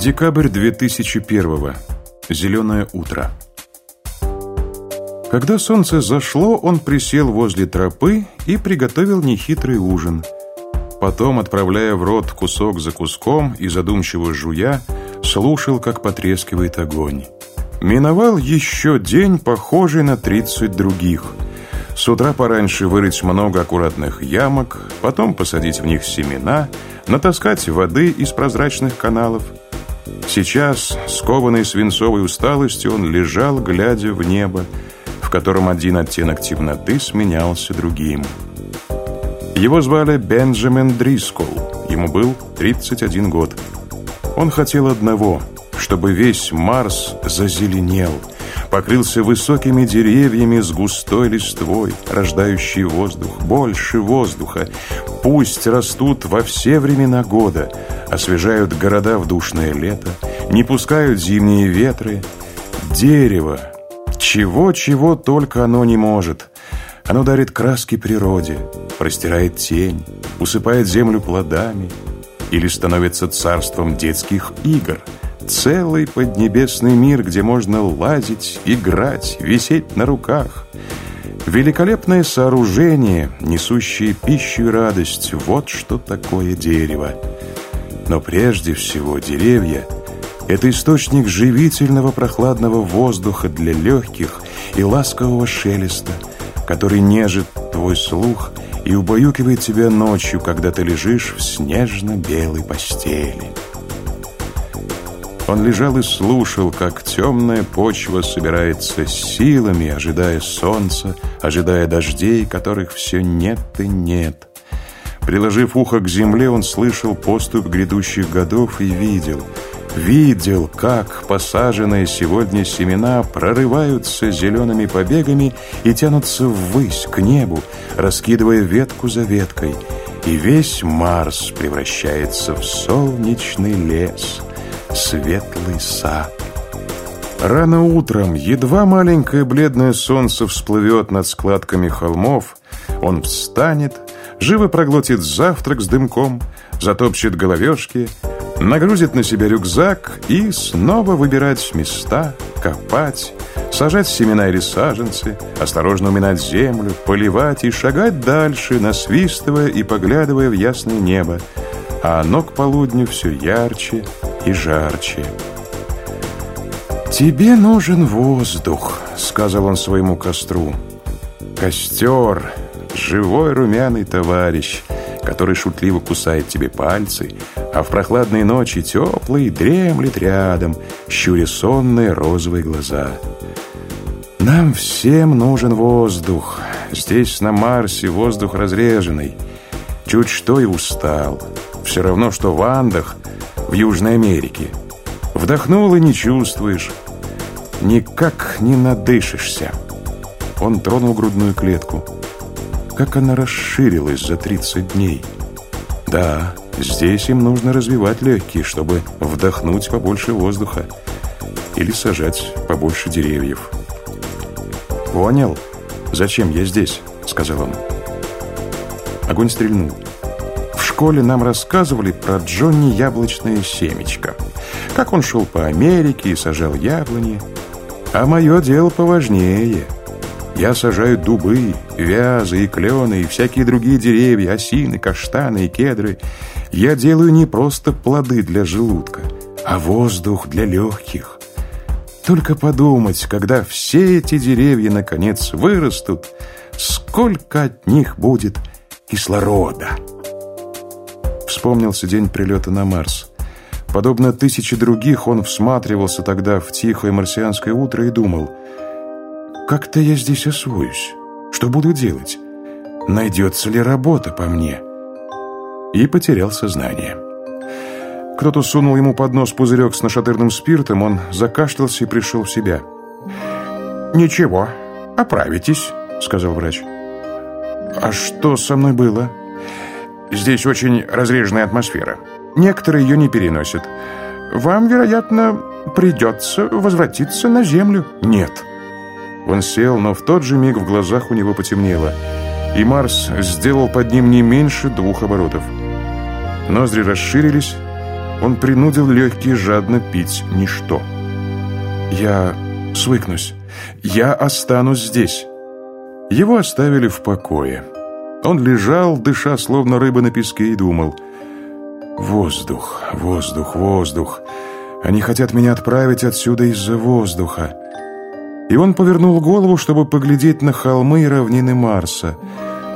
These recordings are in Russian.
Декабрь 2001. Зеленое утро. Когда солнце зашло, он присел возле тропы и приготовил нехитрый ужин. Потом, отправляя в рот кусок за куском и задумчиво жуя, слушал, как потрескивает огонь. Миновал еще день, похожий на 30 других. С утра пораньше вырыть много аккуратных ямок, потом посадить в них семена, натаскать воды из прозрачных каналов – Сейчас, скованный свинцовой усталостью, он лежал, глядя в небо, в котором один оттенок темноты сменялся другим. Его звали Бенджамин Дрискол. Ему был 31 год. Он хотел одного, чтобы весь Марс зазеленел – покрылся высокими деревьями с густой листвой, рождающей воздух, больше воздуха. Пусть растут во все времена года, освежают города в душное лето, не пускают зимние ветры. Дерево, чего-чего только оно не может. Оно дарит краски природе, простирает тень, усыпает землю плодами или становится царством детских игр – Целый поднебесный мир, где можно лазить, играть, висеть на руках. Великолепное сооружение, несущее пищу и радость. Вот что такое дерево. Но прежде всего деревья – это источник живительного прохладного воздуха для легких и ласкового шелеста, который нежит твой слух и убаюкивает тебя ночью, когда ты лежишь в снежно-белой постели. Он лежал и слушал, как темная почва собирается силами, ожидая солнца, ожидая дождей, которых все нет и нет. Приложив ухо к земле, он слышал поступ грядущих годов и видел, видел, как посаженные сегодня семена прорываются зелеными побегами и тянутся ввысь, к небу, раскидывая ветку за веткой, и весь Марс превращается в солнечный лес — светлый сад. Рано утром, едва маленькое бледное солнце всплывет над складками холмов, он встанет, живо проглотит завтрак с дымком, затопчет головешки, нагрузит на себя рюкзак и снова выбирать места, копать, сажать семена или саженцы, осторожно уминать землю, поливать и шагать дальше, насвистывая и поглядывая в ясное небо, а оно к полудню все ярче и жарче. «Тебе нужен воздух», — сказал он своему костру. «Костер, живой румяный товарищ, который шутливо кусает тебе пальцы, а в прохладные ночи теплый дремлет рядом, щуря сонные розовые глаза. Нам всем нужен воздух. Здесь, на Марсе, воздух разреженный. Чуть что и устал. Все равно, что в Андах — в Южной Америке. Вдохнул и не чувствуешь. Никак не надышишься. Он тронул грудную клетку. Как она расширилась за 30 дней. Да, здесь им нужно развивать легкие, чтобы вдохнуть побольше воздуха. Или сажать побольше деревьев. «Понял, зачем я здесь?» — сказал он. Огонь стрельнул школе нам рассказывали про Джонни Яблочное семечко. Как он шел по Америке и сажал яблони. А мое дело поважнее. Я сажаю дубы, вязы и клены, и всякие другие деревья, осины, каштаны и кедры. Я делаю не просто плоды для желудка, а воздух для легких. Только подумать, когда все эти деревья наконец вырастут, сколько от них будет кислорода. Вспомнился день прилета на Марс. Подобно тысяче других, он всматривался тогда в тихое марсианское утро и думал, «Как-то я здесь освоюсь. Что буду делать? Найдется ли работа по мне?» И потерял сознание. Кто-то сунул ему под нос пузырек с нашатырным спиртом, он закашлялся и пришел в себя. «Ничего, оправитесь», — сказал врач. «А что со мной было?» Здесь очень разреженная атмосфера. Некоторые ее не переносят. Вам, вероятно, придется возвратиться на Землю. Нет. Он сел, но в тот же миг в глазах у него потемнело. И Марс сделал под ним не меньше двух оборотов. Ноздри расширились, он принудил легкие жадно пить ничто. «Я свыкнусь. Я останусь здесь». Его оставили в покое. Он лежал, дыша, словно рыба на песке, и думал. «Воздух, воздух, воздух. Они хотят меня отправить отсюда из-за воздуха». И он повернул голову, чтобы поглядеть на холмы и равнины Марса.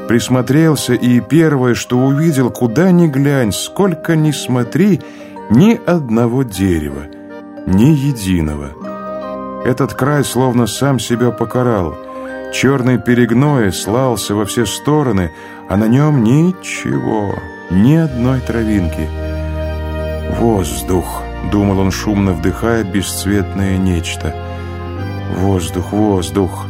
Присмотрелся, и первое, что увидел, куда ни глянь, сколько ни смотри, ни одного дерева, ни единого. Этот край словно сам себя покарал – Черный перегной слался во все стороны, а на нем ничего, ни одной травинки. «Воздух», — думал он, шумно вдыхая бесцветное нечто. «Воздух, воздух».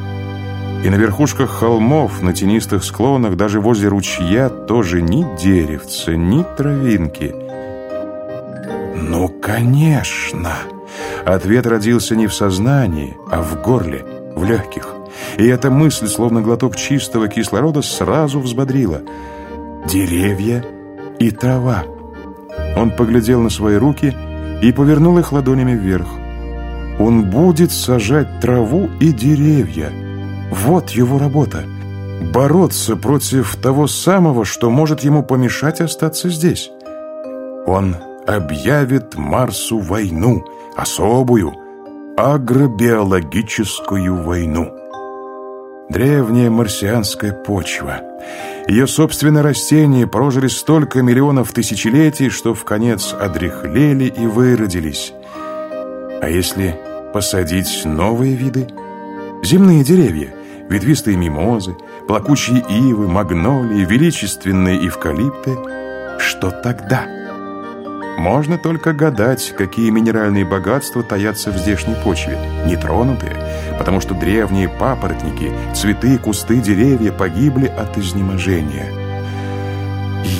И на верхушках холмов, на тенистых склонах, даже возле ручья тоже ни деревца, ни травинки. «Ну, конечно!» Ответ родился не в сознании, а в горле, в легких. И эта мысль, словно глоток чистого кислорода, сразу взбодрила. Деревья и трава. Он поглядел на свои руки и повернул их ладонями вверх. Он будет сажать траву и деревья. Вот его работа. Бороться против того самого, что может ему помешать остаться здесь. Он объявит Марсу войну, особую, агробиологическую войну древняя марсианская почва. Ее собственные растения прожили столько миллионов тысячелетий, что в конец одряхлели и выродились. А если посадить новые виды? Земные деревья, ветвистые мимозы, плакучие ивы, магнолии, величественные эвкалипты. Что тогда? Можно только гадать, какие минеральные богатства таятся в здешней почве, нетронутые, потому что древние папоротники, цветы, кусты, деревья погибли от изнеможения.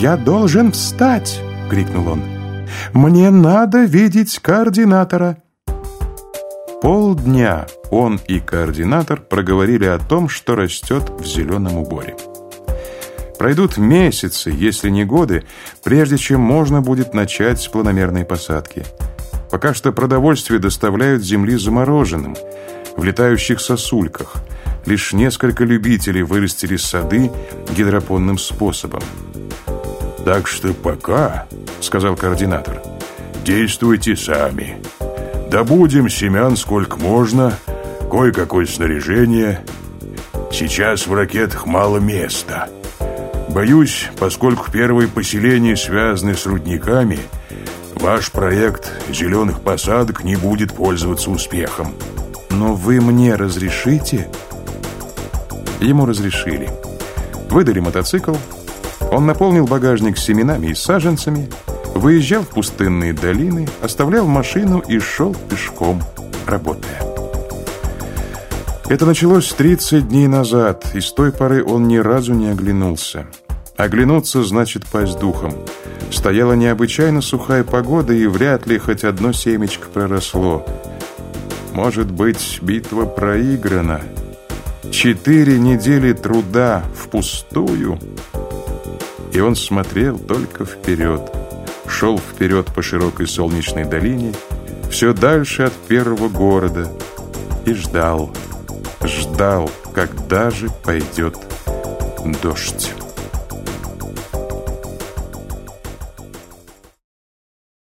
«Я должен встать!» — крикнул он. «Мне надо видеть координатора!» Полдня он и координатор проговорили о том, что растет в зеленом уборе. Пройдут месяцы, если не годы, прежде чем можно будет начать с планомерной посадки. Пока что продовольствие доставляют земли замороженным – в летающих сосульках. Лишь несколько любителей вырастили сады гидропонным способом. «Так что пока, — сказал координатор, — действуйте сами. Добудем семян сколько можно, кое-какое снаряжение. Сейчас в ракетах мало места. Боюсь, поскольку первые поселения связаны с рудниками, ваш проект зеленых посадок не будет пользоваться успехом. «Но вы мне разрешите?» Ему разрешили. Выдали мотоцикл. Он наполнил багажник семенами и саженцами, выезжал в пустынные долины, оставлял машину и шел пешком, работая. Это началось 30 дней назад, и с той поры он ни разу не оглянулся. Оглянуться значит пасть духом. Стояла необычайно сухая погода, и вряд ли хоть одно семечко проросло. Может быть, битва проиграна. Четыре недели труда впустую. И он смотрел только вперед. Шел вперед по широкой солнечной долине, все дальше от первого города. И ждал, ждал, когда же пойдет дождь.